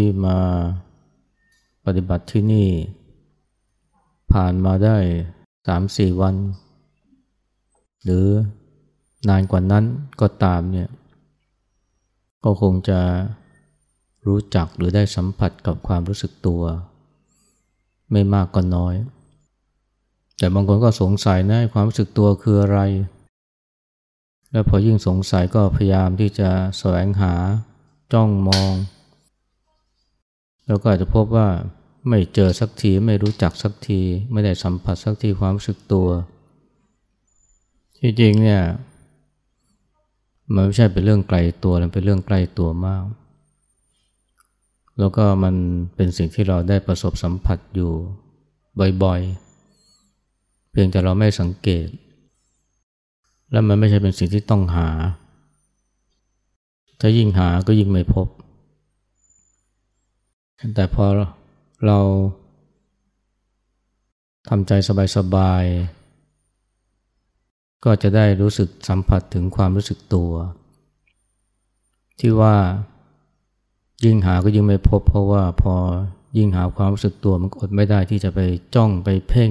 ที่มาปฏิบัติที่นี่ ผ่านมาได้สามสี่วัน หรือนานกว่านั้นก็ตามเนี่ย ก็คงจะรู้จักหรือได้สัมผัสกับความรู้สึกตัว ไม่มากก็น้อย แต่บางคนก็สงสัยนะความรู้สึกตัวคืออะไร แล้วพอยิ่งสงสัยก็พยายามที่จะแสวงหาจ้องมอง แล้วก็อาจจะพบว่าไม่เจอสักทีไม่รู้จักสักที ไม่ได้สัมผัสสักทีความรู้สึกตัวที่จริงเนี่ยมันไม่ใช่เป็นเรื่องไกลตัวมันเป็นเรื่องใกล้ตัวมาก แล้วก็มันเป็นสิ่งที่เราได้ประสบสัมผัสอยู่บ่อยๆ เพียงแต่เราไม่สังเกต และมันไม่ใช่เป็นสิ่งที่ต้องหา ถ้ายิ่งหาก็ยิ่งไม่พบ แต่พอเราทำใจสบายๆ ก็จะได้รู้สึกสัมผัสถึงความรู้สึกตัว ที่ว่ายิ่งหาก็ยิ่งไม่พบ เพราะว่าพอยิ่งหาความรู้สึกตัวมันอดไม่ได้ที่จะไปจ้องไปเพ่ง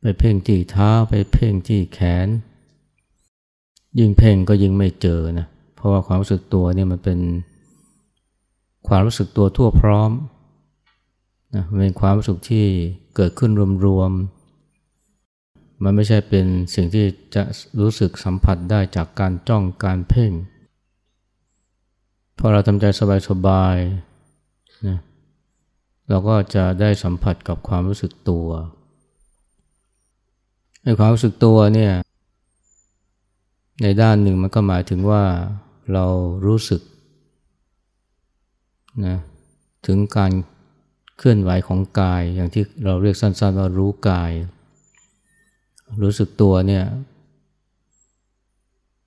ไปเพ่งที่เท้าไปเพ่งที่แขน ยิ่งเพ่งก็ยิ่งไม่เจอนะเพราะว่าความรู้สึกตัวเนี่ยมันเป็น ความรู้สึกตัวทั่วพร้อมนะเป็นความรู้สึกที่เกิดขึ้นรวมๆ มันไม่ใช่เป็นสิ่งที่จะรู้สึกสัมผัสได้จากการจ้องการเพ่ง พอเราทำใจสบายๆนะเราก็จะได้สัมผัสกับความรู้สึกตัวในความรู้สึกตัวเนี่ยในด้านหนึ่งมันก็หมายถึงว่าเรารู้สึก นะถึงการเคลื่อนไหวของกายอย่างที่เราเรียกสั้นๆว่ารู้กาย รู้สึกตัวเนี่ย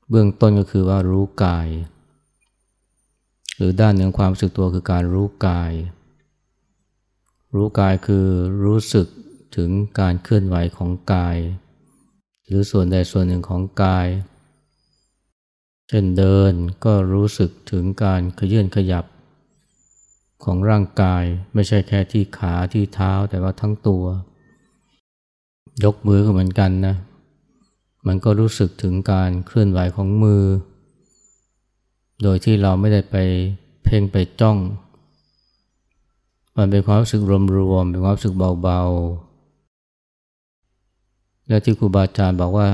เบื้องต้นก็คือว่ารู้กาย หรือด้านหนึ่งความรู้สึกตัวคือการรู้กาย รู้กายคือรู้สึกถึงการเคลื่อนไหวของกาย หรือส่วนใดส่วนหนึ่งของกาย เช่นเดินก็รู้สึกถึงการขยื่นขยับ ของร่างกายไม่ใช่แค่ที่ขาที่เท้าแต่ว่าทั้งตัว ยกมือก็เหมือนกันนะ มันก็รู้สึกถึงการเคลื่อนไหวของมือ โดยที่เราไม่ได้ไปเพ่งไปจ้อง มันเป็นความรู้สึกรวมๆเป็นความรู้สึกเบาๆ และที่ครูบาอาจารย์บอกว่า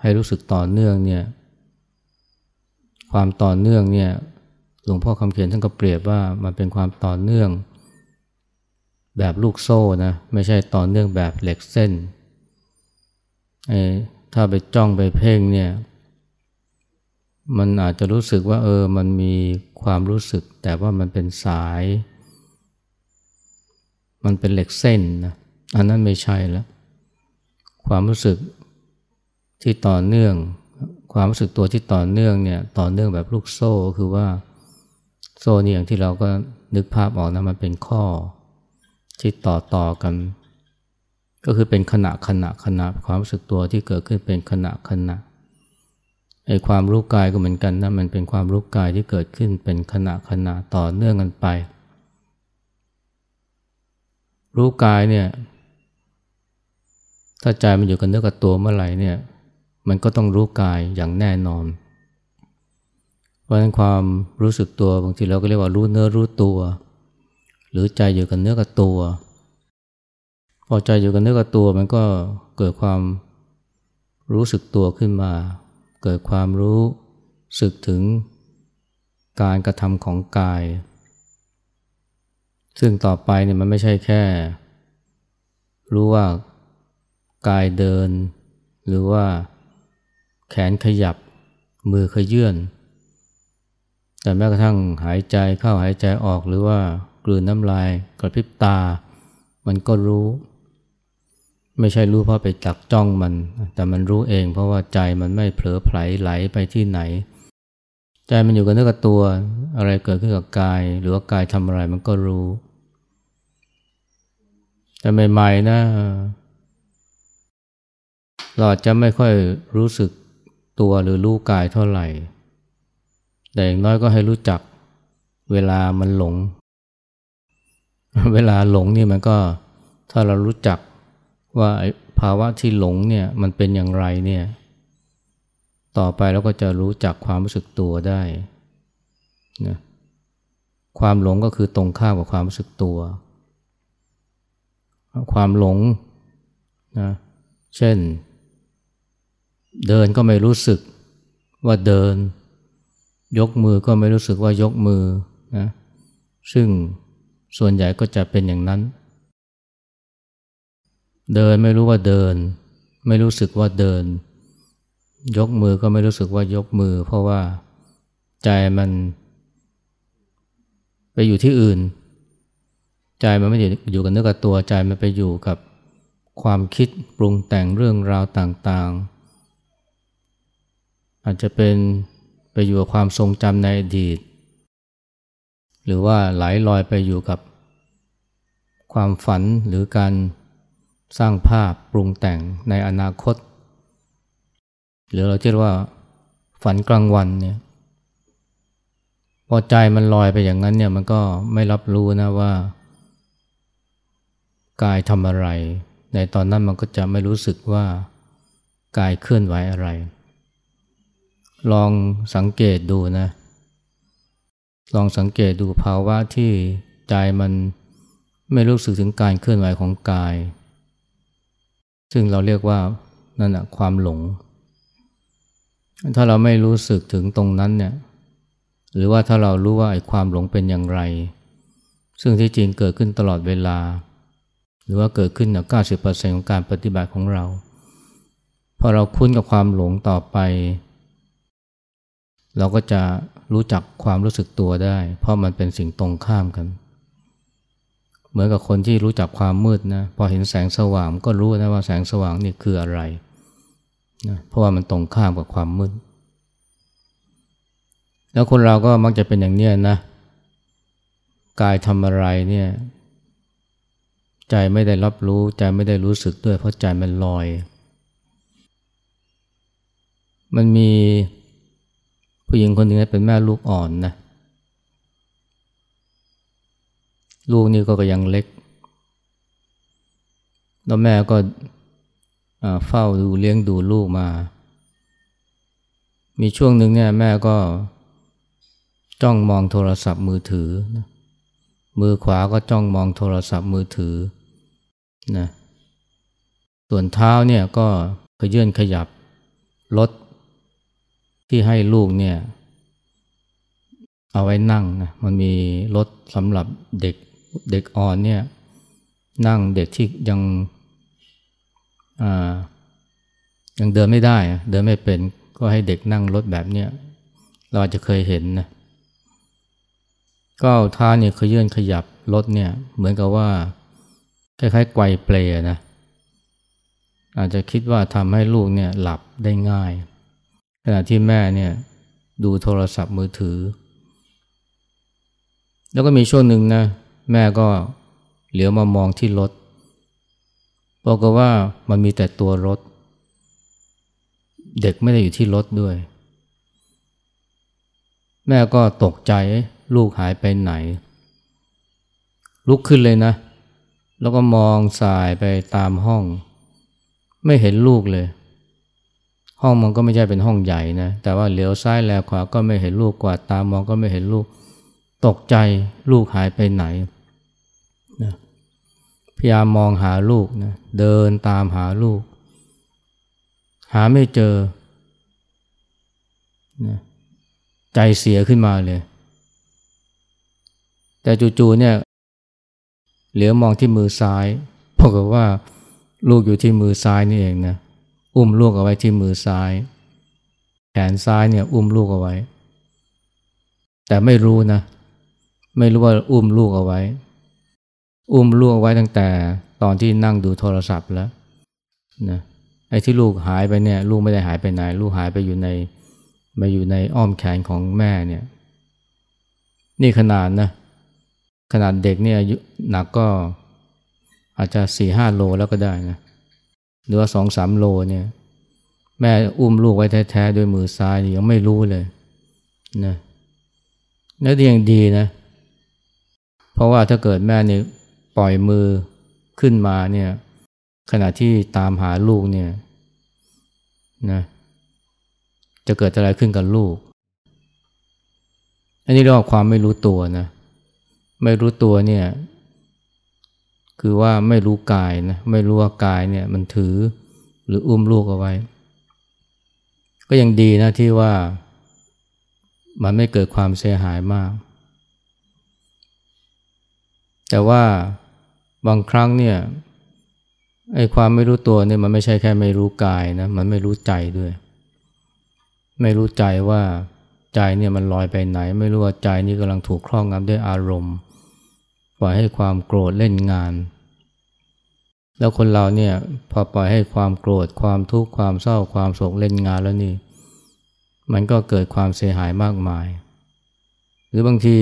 ให้รู้สึกต่อเนื่องเนี่ยความต่อเนื่องเนี่ย หลวงพ่อคำเขียนท่านก็เปรียบว่ามันเป็นความต่อเนื่อง แบบลูกโซ่นะไม่ใช่ต่อเนื่องแบบเหล็กเส้นถ้าไปจ้องไปเพ่งเนี่ยมันอาจจะรู้สึกว่าเออมันมีความรู้สึก แต่ว่ามันเป็นสาย มันเป็นเหล็กเส้นนะอันนั้นไม่ใช่แล้ว ความรู้สึกที่ต่อเนื่อง ความรู้สึกตัวที่ต่อเนื่องเนี่ยต่อเนื่องแบบลูกโซ่คือว่า โซ่นี่อย่างที่เราก็นึกภาพออกนะมันเป็นข้อที่ต่อต่อกัน ก็คือเป็นขณะขณะขณะความรู้สึกตัวที่เกิดขึ้นเป็นขณะขณะไอ้ความรู้กายก็เหมือนกันนะมันเป็นความรู้กายที่เกิดขึ้นเป็นขณะขณะต่อเนื่องกันไป รู้กายเนี่ยถ้าใจมันอยู่กับเนื้อกับตัวเมื่อไหร่เนี่ย มันก็ต้องรู้กายอย่างแน่นอน ราะฉะนั้นความรู้สึกตัวบางทีเราก็เรียกว่ารู้เนื้อรู้ตัว หรือใจอยู่กับเนื้อกับตัว พอใจอยู่กับเนื้อกับตัวมันก็เกิดความรู้สึกตัวขึ้นมา เกิดความรู้สึกถึงการกระทำของกาย ซึ่งต่อไปเนี่ยมันไม่ใช่แค่ รู้ว่ากายเดิน หรือว่าแขนขยับมือขยื่น แต่แม้กระทั่งหายใจเข้าหายใจออกหรือว่ากลืนน้ำลายกระพริบตา มันก็รู้ ไม่ใช่รู้เพราะไปจักจ้องมัน แต่มันรู้เองเพราะว่าใจมันไม่เผลอไผลไหลไปที่ไหน ใจมันอยู่กับเนื้อกับตัว อะไรเกิดขึ้นกับกาย หรือว่ากายทำอะไรมันก็รู้ แต่ใหม่ๆนะเราจะไม่ค่อยรู้สึกตัวหรือรู้กายเท่าไหร่ แต่อย่างน้อยก็ให้รู้จักเวลามันหลง เวลาหลงนี่มันก็ถ้าเรารู้จักว่าภาวะที่หลงเนี่ยมันเป็นอย่างไรเนี่ยต่อไปเราก็จะรู้จักความรู้สึกตัวได้นะความหลงก็คือตรงข้ามกับความรู้สึกตัว ความหลงนะเช่น เดินก็ไม่รู้สึกว่าเดิน ยกมือก็ไม่รู้สึกว่ายกมือนะซึ่งส่วนใหญ่ก็จะเป็นอย่างนั้น เดินไม่รู้ว่าเดิน ไม่รู้สึกว่าเดิน ยกมือก็ไม่รู้สึกว่ายกมือ เพราะว่าใจมัน ไปอยู่ที่อื่น ใจมันไม่ได้อยู่กับเนื้อกับตัวใจมันไปอยู่กับความคิดปรุงแต่งเรื่องราวต่างๆ อาจจะเป็น อยู่กับความทรงจำในอดีต หรือว่าไหลลอยไปอยู่กับความฝันหรือการสร้างภาพปรุงแต่งในอนาคต หรือเราเรียกว่าฝันกลางวันเนี่ยพอใจมันลอยไปอย่างนั้นเนี่ยมันก็ไม่รับรู้นะว่ากายทำอะไร ในตอนนั้นมันก็จะไม่รู้สึกว่ากายเคลื่อนไหวอะไร ลองสังเกตดูนะ ลองสังเกตดูภาวะที่ใจมันไม่รู้สึกถึงการเคลื่อนไหวของกาย ซึ่งเราเรียกว่านั่นแหะความหลง ถ้าเราไม่รู้สึกถึงตรงนั้นเนี่ย หรือว่าถ้าเรารู้ว่าไอ้ความหลงเป็นอย่างไร ซึ่งที่จริงเกิดขึ้นตลอดเวลา หรือว่าเกิดขึ้นใน90%ของการปฏิบัติของเรา พอเราคุ้นกับความหลงต่อไป เราก็จะรู้จักความรู้สึกตัวได้ เพราะมันเป็นสิ่งตรงข้ามกัน เหมือนกับคนที่รู้จักความมืดนะพอเห็นแสงสว่างก็รู้นะว่าแสงสว่างนี่คืออะไรนะเพราะว่ามันตรงข้ามกับความมืด แล้วคนเราก็มักจะเป็นอย่างนี้นะ กายทำอะไรเนี่ย ใจไม่ได้รับรู้ ใจไม่ได้รู้สึกด้วย เพราะใจมันลอย มันมี ผู้หญิงคนหนึ่งเป็นแม่ลูกอ่อนนะลูกนี่ก็ยังเล็ก แล้วแม่ก็เฝ้าดูเลี้ยงดูลูกมา มีช่วงหนึ่งเนี่ยแม่ก็จ้องมองโทรศัพท์มือถือนะมือขวาก็จ้องมองโทรศัพท์มือถือนะส่วนเท้าเนี่ยก็ขยื่นขยับรถ ที่ให้ลูกเนี่ย เอาไว้นั่งนะมันมีรถสำหรับเด็กเด็กอ่อนเนี่ย นั่งเด็กที่ยังยังเดินไม่ได้ เดินไม่เป็น ก็ให้เด็กนั่งรถแบบเนี้ยเราอาจจะเคยเห็นนะก็เอาเท้าเนี่ยขยื่นขยับรถเนี่ย เหมือนกับว่าคล้ายๆไกวเปลนะอาจจะคิดว่าทำให้ลูกเนี่ยหลับได้ง่าย ขณะที่แม่เนี่ยดูโทรศัพท์มือถือ แล้วก็มีช่วงหนึ่งนะ แม่ก็เหลียวมามองที่รถบอกว่ามันมีแต่ตัวรถ เด็กไม่ได้อยู่ที่รถด้วย แม่ก็ตกใจลูกหายไปไหน ลุกขึ้นเลยนะ แล้วก็มองสายไปตามห้อง ไม่เห็นลูกเลย ห้องมันก็ไม่ใช่เป็นห้องใหญ่นะแต่ว่าเหลียวซ้ายแลขวาก็ไม่เห็นลูกกวาดตามองก็ไม่เห็นลูกตกใจลูกหายไปไหนนะพยายามมองหาลูกนะเดินตามหาลูก หาไม่เจอนะใจเสียขึ้นมาเลย แต่จู่ๆเนี่ยเหลียวมองที่มือซ้ายพบกับว่าลูกอยู่ที่มือซ้ายนี่เองนะ อุ้มลูกเอาไว้ที่มือซ้าย แขนซ้ายเนี่ยอุ้มลูกเอาไว้ แต่ไม่รู้นะ ไม่รู้ว่าอุ้มลูกเอาไว้ อุ้มลูกเอาไว้ตั้งแต่ตอนที่นั่งดูโทรศัพท์แล้วนะไอ้ที่ลูกหายไปเนี่ยลูกไม่ได้หายไปไหน ลูกหายไปอยู่ในมาอยู่ในอ้อมแขนของแม่เนี่ย นี่ขนาดนะ ขนาดเด็กเนี่ยอายุหนักก็อาจจะสี่ห้าโลแล้วก็ได้นะ หรือว่าสองสามโลเนี่ย แม่อุ้มลูกไว้แท้ๆด้วยมือซ้ายยังไม่รู้เลยนะแล้วยังดีนะ เพราะว่าถ้าเกิดแม่เนี่ยปล่อยมือขึ้นมาเนี่ย ขณะที่ตามหาลูกเนี่ยนะจะเกิดอะไรขึ้นกับลูก อันนี้เรียกว่าความไม่รู้ตัวนะ ไม่รู้ตัวเนี่ย คือว่าไม่รู้กายนะไม่รู้ว่ากายเนี่ยมันถือหรืออุ้มลูกเอาไว้ ก็ยังดีนะที่ว่ามันไม่เกิดความเสียหายมาก แต่ว่าบางครั้งเนี่ยไอ้ความไม่รู้ตัวเนี่ยมันไม่ใช่แค่ไม่รู้กายนะมันไม่รู้ใจด้วย ไม่รู้ใจว่าใจเนี่ยมันลอยไปไหน ไม่รู้ว่าใจนี่กำลังถูกครอบงำด้วยอารมณ์ ปล่อยให้ความโกรธเล่นงาน แล้วคนเราเนี่ยพอปล่อยให้ความโกรธความทุกข์ความเศร้าความโศกเล่นงานแล้วนี่ มันก็เกิดความเสียหายมากมาย หรือบางที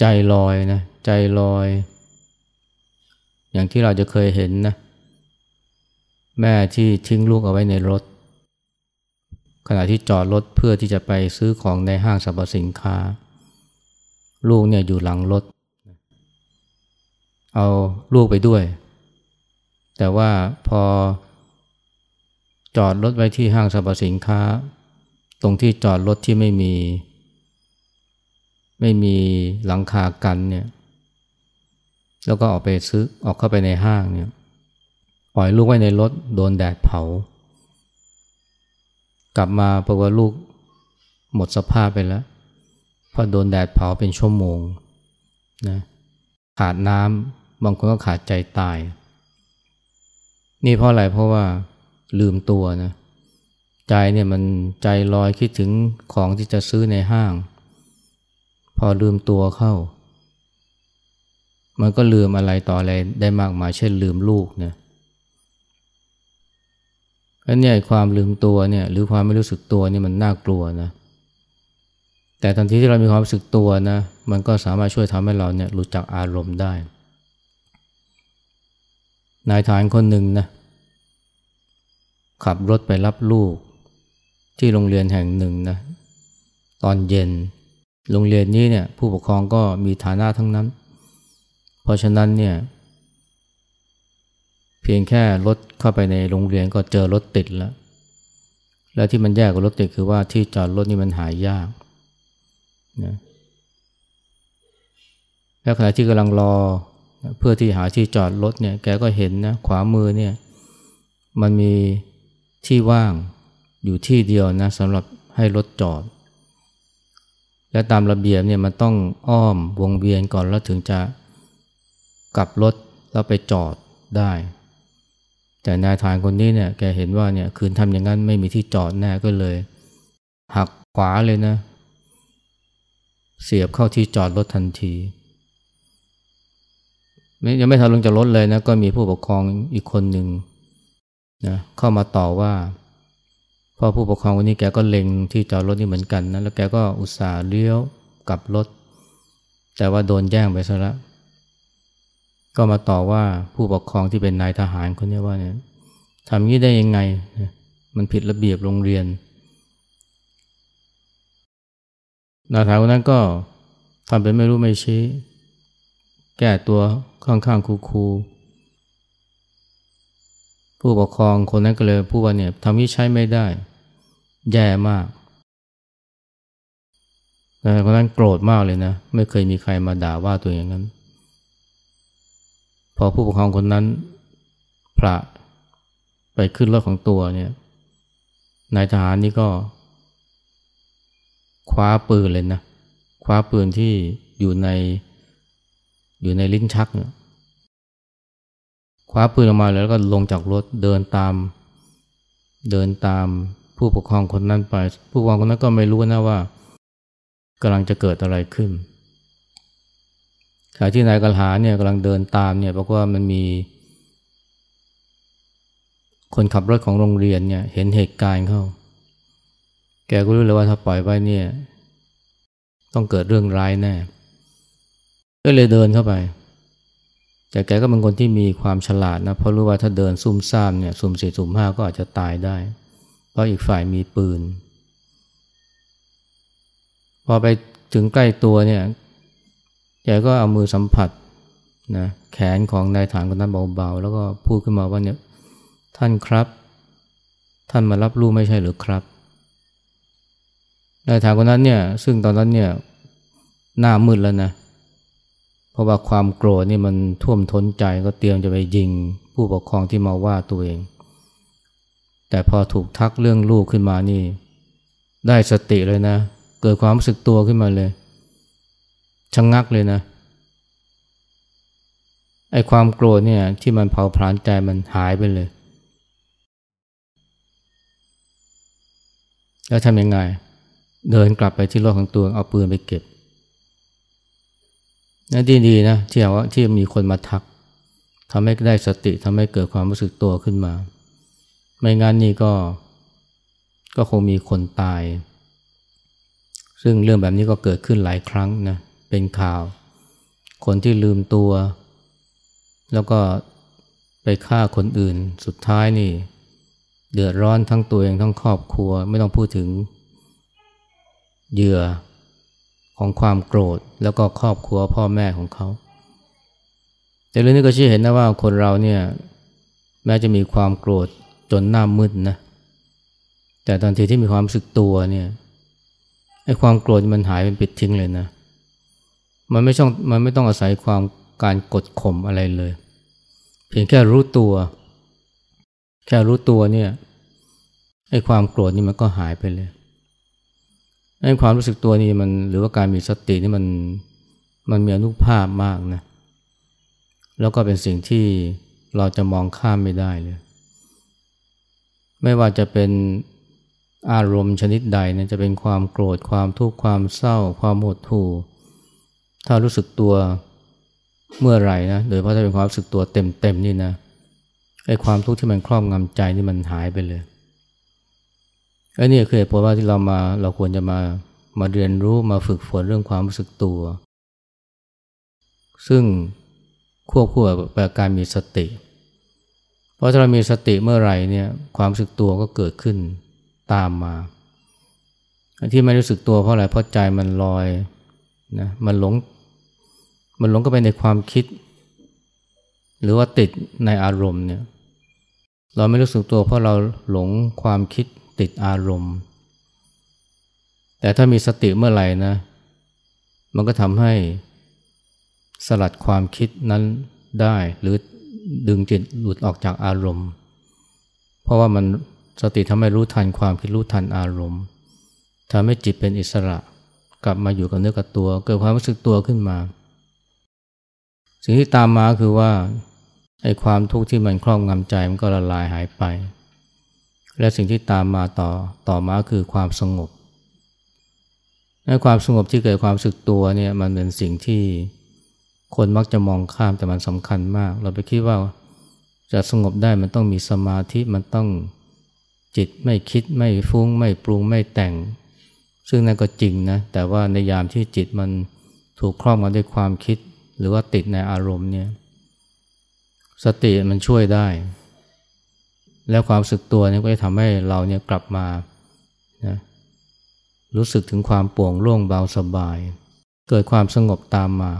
ใจลอยนะใจลอย อย่างที่เราจะเคยเห็นนะแม่ที่ทิ้งลูกเอาไว้ในรถ ขณะที่จอดรถเพื่อที่จะไปซื้อของในห้างสรรพสินค้า ลูกเนี่ยอยู่หลังรถ เอาลูกไปด้วย แต่ว่าพอจอดรถไว้ที่ห้างสรรพสินค้า ตรงที่จอดรถที่ไม่มี ไม่มีหลังคากันเนี่ย แล้วก็ออกไปซื้อออกเข้าไปในห้างเนี่ยปล่อยลูกไว้ในรถโดนแดดเผา กลับมาเพราะว่าลูกหมดสภาพไปแล้วเพราะโดนแดดเผาเป็นชั่วโมงนะขาดน้ำ บางคนก็ขาดใจตาย นี่เพราะอะไรเพราะว่าลืมตัวนะใจเนี่ยมันใจลอยคิดถึงของที่จะซื้อในห้าง พอลืมตัวเข้า มันก็ลืมอะไรต่ออะไรได้มากมายเช่นลืมลูกเนี่ยอันนี้ความลืมตัวเนี่ยหรือความไม่รู้สึกตัวนี่มันน่ากลัวนะแต่ทันทีที่เรามีความรู้สึกตัวนะมันก็สามารถช่วยทำให้เราเนี่ยรู้จักอารมณ์ได้ นายทหารคนหนึ่งนะขับรถไปรับลูกที่โรงเรียนแห่งหนึ่งนะตอนเย็น โรงเรียนนี้เนี่ยผู้ปกครองก็มีฐานะทั้งนั้น เพราะฉะนั้นเนี่ยเพียงแค่รถเข้าไปในโรงเรียนก็เจอรถติดแล้วแล้วที่มันแย่กว่ารถติดคือว่าที่จอดรถนี่มันหายยากนะแล้วขณะที่กำลังรอ เพื่อที่หาที่จอดรถเนี่ยแกก็เห็นนะขวามือเนี่ยมันมีที่ว่างอยู่ที่เดียวนะสำหรับให้รถจอด และตามระเบียบเนี่ยมันต้องอ้อมวงเวียนก่อนแล้วถึงจะกลับรถแล้วไปจอดได้ แต่นายทานคนนี้เนี่ยแกเห็นว่าเนี่ยคืนทำอย่างนั้นไม่มีที่จอดแน่ก็เลย หักขวาเลยนะ เสียบเข้าที่จอดรถทันที ยังไม่ทันลงจากรถเลยนะก็มีผู้ปกครองอีกคนหนึ่งนะเข้ามาต่อว่าพ่อผู้ปกครองคนนี้แกก็เล็งที่จอดรถนี่เหมือนกันนะแล้วแกก็อุตส่าห์เลี้ยวกลับรถ แต่ว่าโดนแย่งไปซะแล้วก็มาต่อว่าผู้ปกครองที่เป็นนายทหารคนนี้ว่าเนี่ยทำงี้ได้ยังไง มันผิดระเบียบโรงเรียนนายทหารคนนั้นก็ทำเป็นไม่รู้ไม่ชี้ แก้ตัว ข้างๆคูๆผู้ปกครองคนนั้นก็เลยพูดว่าเนี่ยทำนี้ใช้ไม่ได้ แย่มากนายคนนั้นโกรธมากเลยนะ ไม่เคยมีใครมาด่าว่าตัวอย่างนั้น พอผู้ปกครองคนนั้นพระไปขึ้นรถของตัวเนี่ยนายทหารนี่ก็ คว้าปืนเลยนะ คว้าปืนที่อยู่ใน อยู่ในลิ้นชักเนี่ยคว้าปืนออกมาแล้วก็ลงจากรถเดินตาม เดินตามผู้ปกครองคนนั้นไป ผู้ปกครองคนนั้นก็ไม่รู้นะว่ากำลังจะเกิดอะไรขึ้นขณะที่นายกลหาเนี่ยกำลังเดินตามเนี่ยเพราะว่ามันมี คนขับรถของโรงเรียนเนี่ยเห็นเหตุการณ์เข้า แกก็รู้เลยว่าถ้าปล่อยไว้เนี่ย ต้องเกิดเรื่องร้ายแน่ ก็เลยเดินเข้าไป แต่แกก็เป็นคนที่มีความฉลาดนะ เพราะรู้ว่าถ้าเดินซุ่มซ่ามเนี่ยซุ่มสี่ซุ่มห้าก็อาจจะตายได้ เพราะอีกฝ่ายมีปืน พอไปถึงใกล้ตัวเนี่ยแกก็เอามือสัมผัสนะแขนของนายฐานคนนั้นเบาๆ แล้วก็พูดขึ้นมาว่าเนี่ยท่านครับ ท่านมารับรู้ไม่ใช่หรือครับนายฐานคนนั้นเนี่ยซึ่งตอนนั้นเนี่ยหน้ามืดแล้วนะเราะว่าความโกรธนี่มันท่วมท้นใจก็เตรียมจะไปยิง ผู้ปกครองที่มาว่าตัวเอง แต่พอถูกทักเรื่องลูกขึ้นมานี่ ได้สติเลยนะ เกิดความรู้สึกตัวขึ้นมาเลยชะงงักเลยนะไอ้ความโกรธเนี่ยที่มันเผาผลาญใจมันหายไปเลย แล้วทำยังไง เดินกลับไปที่รถของตัวเอาปืนไปเก็บ นั่นดีดีนะที่ว่าที่มีคนมาทักทำให้ได้สติทำให้เกิดความรู้สึกตัวขึ้นมา ไม่งั้นนี่ก็ ก็คงมีคนตาย ซึ่งเรื่องแบบนี้ก็เกิดขึ้นหลายครั้งนะเป็นข่าว คนที่ลืมตัว แล้วก็ไปฆ่าคนอื่นสุดท้ายนี่ เดือดร้อนทั้งตัวเองทั้งครอบครัว ไม่ต้องพูดถึงเหยื่อ ของความโกรธแล้วก็ครอบครัวพ่อแม่ของเขา แต่เรื่องนี้ก็ชี้เห็นนะว่าคนเราเนี่ยแม้จะมีความโกรธจนหน้ามืดนะแต่ตอนทีที่มีความสึกตัวเนี่ยไอ้ความโกรธมันหายเป็นปิดทิ้งเลยนะ มันไม่ต้องมันไม่ต้องอาศัยความการกดข่มอะไรเลย เพียงแค่รู้ตัว แค่รู้ตัวเนี่ยไอ้ความโกรธนี่มันก็หายไปเลย ไอ้ความรู้สึกตัวนี่มันหรือว่าการมีสตินี่มันมันมีอนุภาพมากนะ แล้วก็เป็นสิ่งที่เราจะมองข้ามไม่ได้เลย ไม่ว่าจะเป็นอารมณ์ชนิดใดนี่ยจะเป็นความโกรธความทุกข์ความเศร้า ความหดหู่ ถ้ารู้สึกตัวเมื่อไหร่นะโดยเพราะถ้าเป็นความรู้สึกตัวเต็มๆนี่นะไอ้ความทุกข์ที่มันครอบงำใจนี่มันหายไปเลย อ้นี่คือเหตุผลว่าที่เรามาเราควรจะมามาเรียนรู้มาฝึกฝนเรื่องความรู้สึกตัว ซึ่งควบคู่กับการมีสติ เพราะถ้าเรามีสติเมื่อไหร่เนี่ยความรู้สึกตัวก็เกิดขึ้นตามมา ที่ไม่รู้สึกตัวเพราะอะไรเพราะใจมันลอยนะมันหลงมันหลงก็ไปในความคิด หรือว่าติดในอารมณ์เนี่ยเราไม่รู้สึกตัวเพราะเราหลงความคิด ติดอารมณ์ แต่ถ้ามีสติเมื่อไหร่นะ มันก็ทำให้สลัดความคิดนั้นได้หรือดึงจิตหลุดออกจากอารมณ์ เพราะว่ามันสติทำให้รู้ทันความคิดรู้ทันอารมณ์ทำให้จิตเป็นอิสระกลับมาอยู่กับเนื้อกับตัว เกิดความรู้สึกตัวขึ้นมา สิ่งที่ตามมาคือว่าไอ้ความทุกข์ที่มันครอบงำใจมันก็ละลายหายไป และสิ่งที่ตามมาต่อต่อมาคือความสงบในความสงบที่เกิดความสึกตัวเนี่ยมันเป็นสิ่งที่คนมักจะมองข้ามแต่มันสำคัญมาก เราไปคิดว่าจะสงบได้มันต้องมีสมาธิมันต้องจิตไม่คิดไม่ฟุ้ง ไม่ปรุงไม่แต่ง ซึ่งนั่นก็จริงนะแต่ว่าในยามที่จิตมันถูกครอบงำด้วยความคิด หรือว่าติดในอารมณ์เนี่ยสติมันช่วยได้ แล้วความสึกตัวนี่ก็จะทำให้เราเนี่ยกลับมานะรู้สึกถึงความโปร่งโล่งเบาสบาย เกิดความสงบตามมา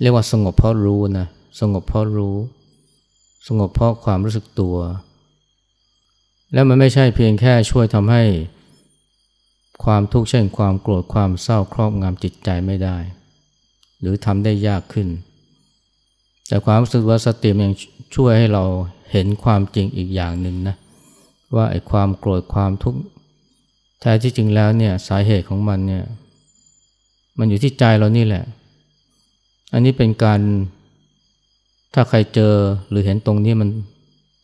เรียกว่าสงบเพราะรู้นะสงบเพราะรู้ สงบเพราะความรู้สึกตัว แล้วมันไม่ใช่เพียงแค่ช่วยทำให้ ความทุกข์เช่นความโกรธความเศร้าครอบงำจิตใจไม่ได้ หรือทำได้ยากขึ้น แต่ความรู้สึกว่าสติยังช่วยให้เราเห็นความจริงอีกอย่างหนึ่งนะว่าไอ้ความโกรธความทุกข์แท้ที่จริงแล้วเนี่ยสาเหตุของมันเนี่ยมันอยู่ที่ใจเรานี่แหละ อันนี้เป็นการถ้าใครเจอหรือเห็นตรงนี้มัน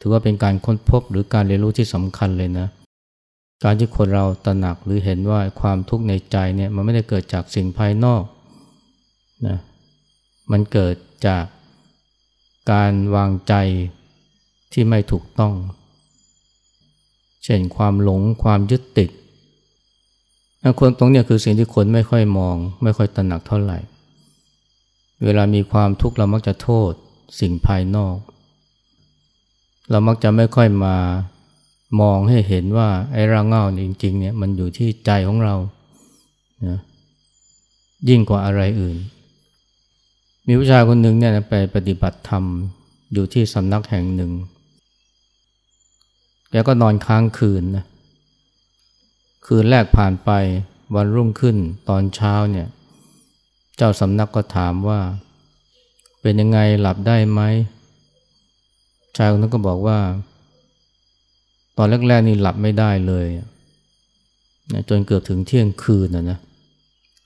ถือว่าเป็นการค้นพบหรือการเรียนรู้ที่สำคัญเลยนะ การที่คนเราตระหนักหรือเห็นว่าความทุกข์ในใจเนี่ยมันไม่ได้เกิดจากสิ่งภายนอกนะมันเกิดจาก การวางใจที่ไม่ถูกต้อง เช่นความหลงความยึดติดคนตรงนี้คือสิ่งที่คนไม่ค่อยมอง ไม่ค่อยตระหนักเท่าไหร่ เวลามีความทุกข์เรามักจะโทษสิ่งภายนอก เรามักจะไม่ค่อยมามองให้เห็นว่าไอ้ร่างเงาจริงๆเนี่ยมันอยู่ที่ใจของเรานะยิ่งกว่าอะไรอื่น มีผู้ชายคนหนึ่งเนี่ยไปปฏิบัติธรรมอยู่ที่สำนักแห่งหนึ่ง แกก็นอนค้างคืนนะ คืนแรกผ่านไปวันรุ่งขึ้นตอนเช้าเนี่ย เจ้าสำนักก็ถามว่า เป็นยังไงหลับได้ไหม ชายคนนั้นก็บอกว่า ตอนแรกๆนี่หลับไม่ได้เลยนะจนเกือบถึงเที่ยงคืนนะนะ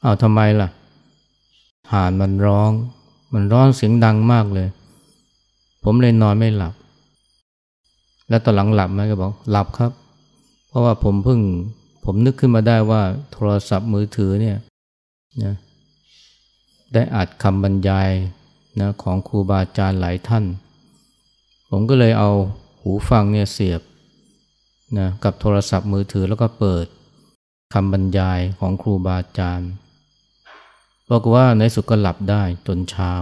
เอาทำไมล่ะ ห่านมันร้อง มันร้องเสียงดังมากเลย ผมเลยนอนไม่หลับ แล้วตอนหลังหลับไหมก็บอกหลับครับ เพราะว่าผมเพิ่ง ผมนึกขึ้นมาได้ว่าโทรศัพท์มือถือเนี่ยนะได้อัดคำบรรยายนะของครูบาอาจารย์หลายท่าน ผมก็เลยเอาหูฟังเนี่ยเสียบนะกับโทรศัพท์มือถือแล้วก็เปิดคำบรรยายของครูบาอาจารย์ บอกว่าในสุดก็หลับได้จนเช้า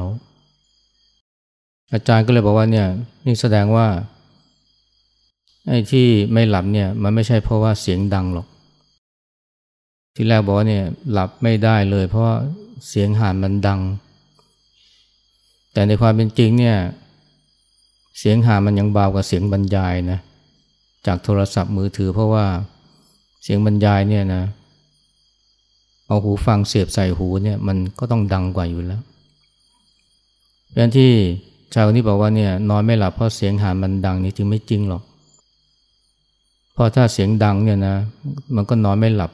อาจารย์ก็เลยบอกว่าเนี่ยนี่แสดงว่าไอ้ที่ไม่หลับเนี่ยมันไม่ใช่เพราะว่าเสียงดังหรอก ที่แรกบอกว่าเนี่ยหลับไม่ได้เลย เพราะาเสียงห่านมันดัง แต่ในความเป็นจริงเนี่ยเสียงห่านมันยังเบากว่าเสียงบรรยายนะจากโทรศัพท์มือถือเพราะว่าเสียงบรรยายเนี่ยนะ เอาหูฟังเสียบใส่หูเนี่ยมันก็ต้องดังกว่าอยู่แล้วเพราะที่ชาวนี้บอกว่าเนี่ยนอนไม่หลับเพราะเสียงหามันดังนี่จึงไม่จริงหรอกเพราะถ้าเสียงดังเนี่ยนะมันก็นอนไม่หลับ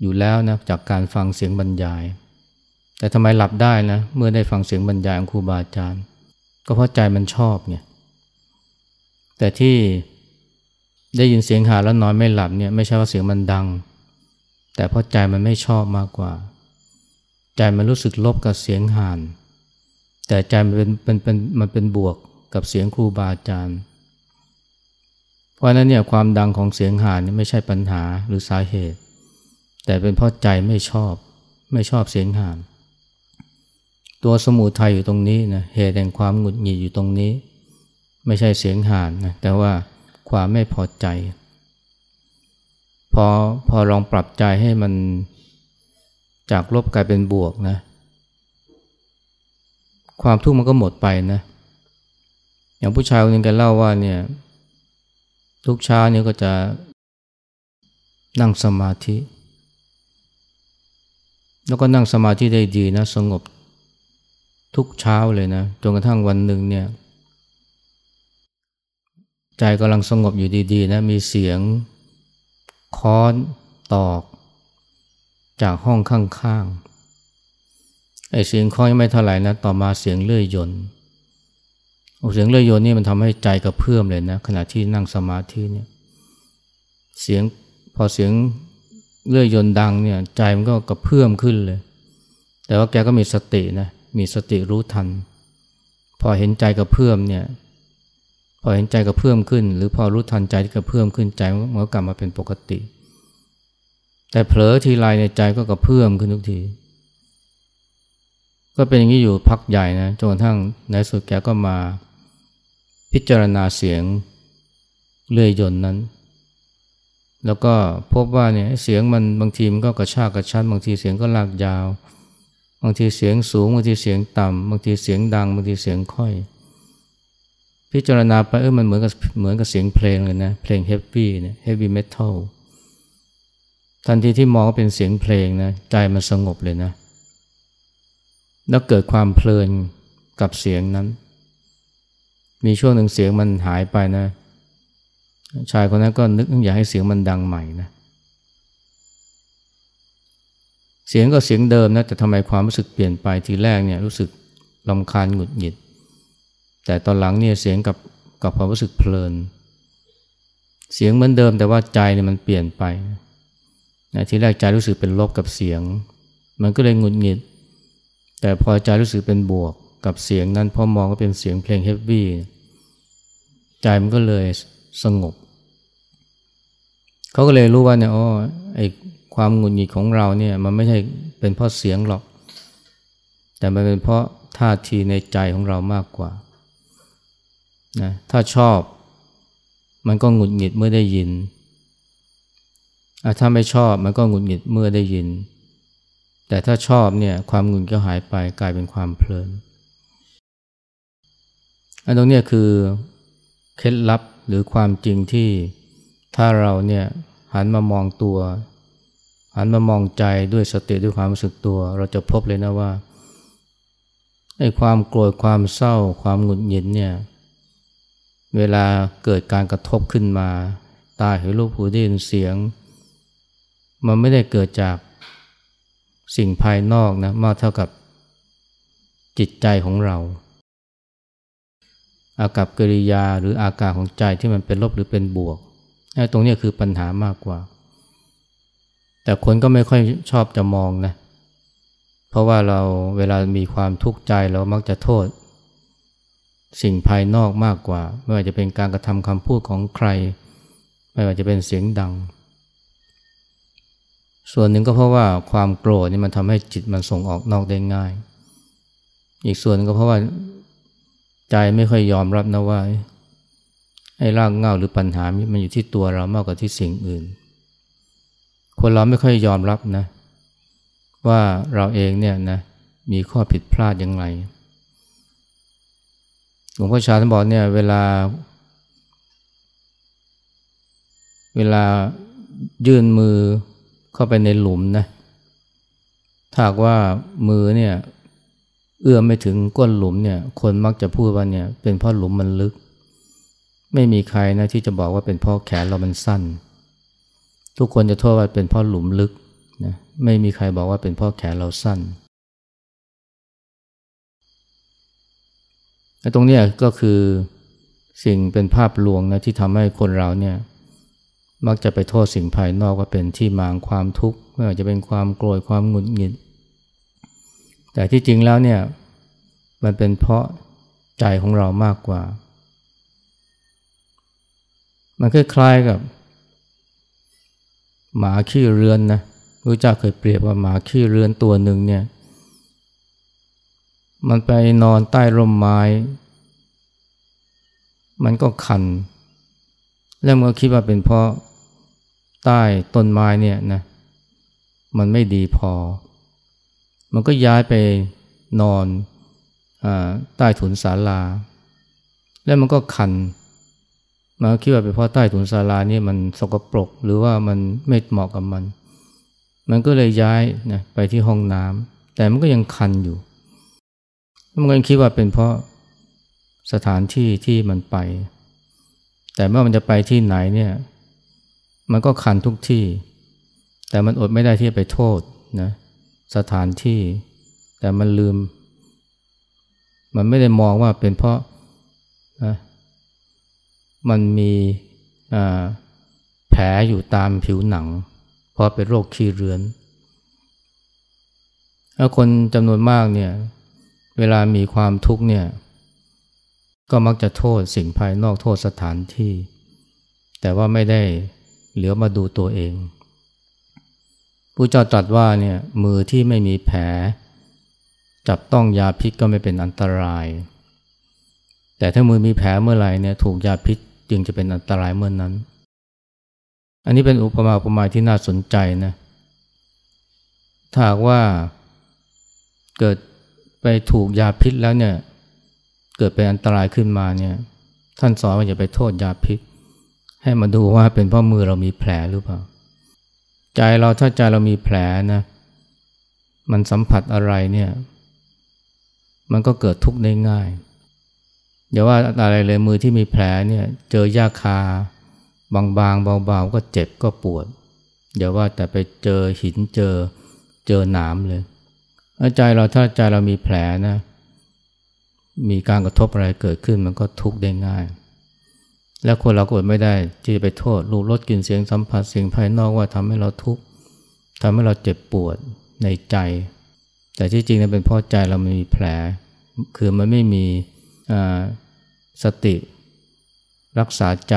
อยู่แล้วนะจากการฟังเสียงบรรยาย แต่ทำไมหลับได้นะเมื่อได้ฟังเสียงบรรยายของครูบาอาจารย์ ก็เพราะใจมันชอบไงแต่ที่ได้ยินเสียงหาแล้วนอนไม่หลับเนี่ยไม่ใช่ว่าเสียงมันดัง แต่เพราะใจมันไม่ชอบมากกว่า ใจมันรู้สึกลบกับเสียงห่าน แต่ใจมันเป็นเป็นเป็นมันเป็นบวกกับเสียงครูบาอาจารย์ เพราะนั้นเนี่ยความดังของเสียงห่านนี่ไม่ใช่ปัญหาหรือสาเหตุ แต่เป็นเพราะใจไม่ชอบไม่ชอบเสียงห่าน ตัวสมุทัยอยู่ตรงนี้นะเหตุแห่งความหงุดหงิดอยู่ตรงนี้ ไม่ใช่เสียงห่านนะแต่ว่าความไม่พอใจ พอพอลองปรับใจให้มันจากลบกลายเป็นบวกนะ ความทุกข์มันก็หมดไปนะ อย่างผู้ชายคนนึงแกเล่าว่าเนี่ย ทุกเช้าเนี่ยก็จะนั่งสมาธิ แล้วก็นั่งสมาธิได้ดีนะ สงบทุกเช้าเลยนะจนกระทั่งวันหนึ่งเนี่ย ใจกำลังสงบอยู่ดีๆนะ มีเสียง ค้อนตอกจากห้องข้างๆไอ้เสียงค้อนยังไม่เท่าไหร่นะต่อมาเสียงเลื่อยยนต์เสียงเลื่อยยนต์นี่มันทำให้ใจกระเพื่อมเลยนะขณะที่นั่งสมาธิเนี่ยเสียงพอเสียงเลื่อยยนต์ดังเนี่ยใจมันก็กระเพื่อมขึ้นเลย แต่ว่าแกก็มีสตินะมีสติรู้ทัน พอเห็นใจกระเพื่อมเนี่ย อเห็นใจกระเพื่อมขึ้น หรือพอรู้ทันใจที่กระเพื่อมขึ้นใจมันก็กลับมาเป็นปกติ แต่เผลอทีไรในใจก็กระเพื่อมขึ้นทุกที ก็เป็นอย่างนี้อยู่พักใหญ่นะจนกระทั่งในสุดแกก็มาพิจารณาเสียงเลื่อยยนต์นั้น แล้วก็พบว่าเนี่ยเสียงมันบางทีมันก็กระชากกระชั้นบางทีเสียงก็ลากยาว บางทีเสียงสูงบางทีเสียงต่ำบางทีเสียงดังบางทีเสียงค่อย พิจารณาไปเออมันเหมือนกับเหมือนกับเสียงเพลงเลยนะ เพลงเฮฟวี่เนี่ยเฮฟวี่เมทัลทันทีที่มองว่าเป็นเสียงเพลงนะใจมันสงบเลยนะ แล้วเกิดความเพลินกับเสียงนั้น มีช่วงหนึ่งเสียงมันหายไปนะ ชายคนนั้นก็นึกอยากให้เสียงมันดังใหม่นะเสียงก็เสียงเดิมนะแต่ทำไมความรู้สึกเปลี่ยนไปทีแรกเนี่ยรู้สึกลำคาญหงุดหงิด แต่ตอนหลังเนี่ยเสียงกับกับความรู้สึกเพลิน เสียงเหมือนเดิมแต่ว่าใจเนี่ยมันเปลี่ยนไปนะทีแรกใจรู้สึกเป็นลบกับเสียง มันก็เลยหงุดหงิด แต่พอใจรู้สึกเป็นบวกกับเสียงนั้นพอมองก็เป็นเสียงเพลงเฮฟวี่ใจมันก็เลยสงบเขาก็เลยรู้ว่าเนี่ยอ๋อไอความหงุดหงิดของเราเนี่ยมันไม่ใช่เป็นเพราะเสียงหรอก แต่มันเป็นเพราะท่าทีในใจของเรามากกว่า นะถ้าชอบ มันก็หงุดหงิดเมื่อได้ยิน ถ้าไม่ชอบมันก็หงุดหงิดเมื่อได้ยิน แต่ถ้าชอบเนี่ยความหงุดหงิดก็หายไปกลายเป็นความเพลิน อันตรงนี้คือเคล็ดลับหรือความจริงที่ถ้าเราเนี่ยหันมามองตัว หันมามองใจด้วยสติด้วยความรู้สึกตัว เราจะพบเลยนะว่าไอ้ความโกรธความเศร้า ความหงุดหงิดเนี่ย เวลาเกิดการกระทบขึ้นมา ตาเห็นรูปหูได้ยินเสียง มันไม่ได้เกิดจากสิ่งภายนอกนะมากเท่ากับจิตใจของเรา อากับกิริยาหรืออาการของใจที่มันเป็นลบหรือเป็นบวกตรงนี้คือปัญหามากกว่า แต่คนก็ไม่ค่อยชอบจะมองนะ เพราะว่าเราเวลามีความทุกข์ใจเรามักจะโทษ สิ่งภายนอกมากกว่า ไม่ว่าจะเป็นการกระทำคำพูดของใคร ไม่ว่าจะเป็นเสียงดัง ส่วนหนึ่งก็เพราะว่าความโกรธนี่มันทำให้จิตมันส่งออกนอกได้ง่าย อีกส่วนก็เพราะว่าใจไม่ค่อยยอมรับนะว่าไอ้รากเงาหรือปัญหามันอยู่ที่ตัวเรามากกว่าที่สิ่งอื่น คนเราไม่ค่อยยอมรับนะ ว่าเราเองเนี่ยนะมีข้อผิดพลาดยังไง หลวงพ่อชาท่านบอกเนี่ยเวลา เวลายื่นมือเข้าไปในหลุมนะถ้าว่ามือเนี่ย เอื้อมไม่ถึงก้นหลุมเนี่ย คนมักจะพูดว่าเนี่ย เป็นเพราะหลุมมันลึก ไม่มีใครนะที่จะบอกว่าเป็นเพราะแขนเรามันสั้น ทุกคนจะโทษว่าเป็นเพราะหลุมลึกนะไม่มีใครบอกว่าเป็นเพราะแขนเราสั้น ตรงนี้ก็คือสิ่งเป็นภาพลวงนะที่ทำให้คนเราเนี่ยมักจะไปโทษสิ่งภายนอกว่าเป็นที่มาของความทุกข์ไม่ว่าจะเป็นความโกรธความหงุดหงิด แต่ที่จริงแล้วเนี่ยมันเป็นเพราะใจของเรามากกว่า มันคล้ายๆกับ หมาขี้เรือนนะรู้จักเคยเปรียบว่าหมาขี้เรือนตัวหนึ่งเนี่ย มันไปนอนใต้ร่มไม้ มันก็คัน แล้วมันก็คิดว่าเป็นเพราะใต้ต้นไม้เนี่ยนะ มันไม่ดีพอ มันก็ย้ายไปนอนอใต้ถุนศาลา แล้วมันก็คันมาคิดว่าเป็นเพราะใต้ถุนศาลานี่มันสกปรก หรือว่ามันไม่เหมาะกับมัน มันก็เลยย้ายนะไปที่ห้องน้ำแต่มันก็ยังคันอยู่ มันก็ยังคิดว่าเป็นเพราะสถานที่ที่มันไป แต่เมื่อมันจะไปที่ไหนเนี่ย มันก็คันทุกที่ แต่มันอดไม่ได้ที่จะไปโทษนะสถานที่ แต่มันลืม มันไม่ได้มองว่าเป็นเพราะนะมันมีแผลอยู่ตามผิวหนัง เพราะเป็นโรคขี้เรือนแล้วคนจำนวนมากเนี่ย เวลามีความทุกข์เนี่ย ก็มักจะโทษสิ่งภายนอกโทษสถานที่ แต่ว่าไม่ได้เหลือมาดูตัวเองผู้เจ้าตรัสว่าเนี่ยมือที่ไม่มีแผล จับต้องยาพิษก็ไม่เป็นอันตราย แต่ถ้ามือมีแผลเมื่อไหร่เนี่ยถูกยาพิษจึงจะเป็นอันตรายเมื่อนนั้น อันนี้เป็นอุปมาอุปไมยที่น่าสนใจนะถ้าว่าเกิด ไปถูกยาพิษแล้วเนี่ยเกิดเป็นอันตรายขึ้นมาเนี่ยท่านสอนว่าอย่าไปโทษยาพิษ ให้มาดูว่าเป็นเพราะมือเรามีแผลหรือเปล่า ใจเราถ้าใจเรามีแผลนะมันสัมผัสอะไรเนี่ย มันก็เกิดทุกข์ได้ง่ายอย่าว่าอะไรเลยมือที่มีแผลเนี่ยเจอหญ้าคา บางๆเบาๆก็เจ็บก็ปวดอย่าว่าแต่ไปเจอหินเจอเจอหนามเลย ใจเราถ้าใจเรามีแผลนะ มีการกระทบอะไรเกิดขึ้นมันก็ทุกข์ได้ง่าย แล้วคนเราก็อดไม่ได้ที่จะไปโทษรูปรสกลิ่นเสียงสัมผัสสิ่งภายนอกว่าทำให้เราทุกข์ทำให้เราเจ็บปวดในใจ แต่ที่จริงนั้นเป็นเพราะใจเรามีแผล คือมันไม่มีสติ รักษาใจ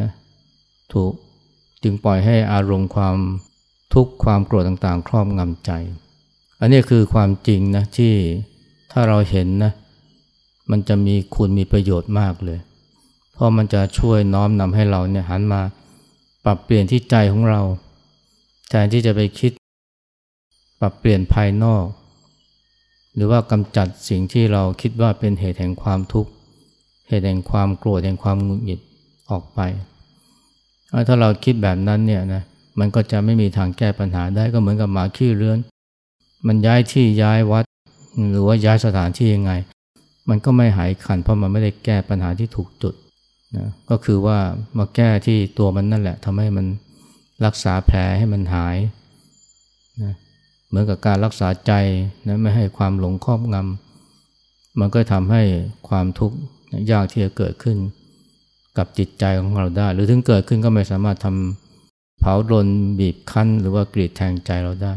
นะถูกจึงปล่อยให้อารมณ์ความทุกข์ความโกรธต่างๆ ครอบงำใจ อันนี้คือความจริงนะที่ถ้าเราเห็นนะมันจะมีคุณมีประโยชน์มากเลย เพราะมันจะช่วยน้อมนำให้เราเนี่ยหันมาปรับเปลี่ยนที่ใจของเราแทนที่จะไปคิด ปรับเปลี่ยนภายนอก หรือว่ากำจัดสิ่งที่เราคิดว่าเป็นเหตุแห่งความทุกข์ เหตุแห่งความโกรธแห่งความหงุดหงิดออกไป ถ้าเราคิดแบบนั้นเนี่ยนะมันก็จะไม่มีทางแก้ปัญหาได้ก็เหมือนกับหมาขี้เรือน มันย้ายที่ย้ายวัด หรือว่าย้ายสถานที่ยังไง มันก็ไม่หายขันเพราะมันไม่ได้แก้ปัญหาที่ถูกจุดนะก็คือว่ามาแก้ที่ตัวมันนั่นแหละทำให้มันรักษาแผลให้มันหายนะเหมือนกับการรักษาใจนะไม่ให้ความหลงครอบงำมันก็ทำให้ความทุกข์ยากที่จะเกิดขึ้น กับจิตใจของเราได้ หรือถึงเกิดขึ้นก็ไม่สามารถทำเผาลนบีบคั้น หรือว่ากรีดแทงใจเราได้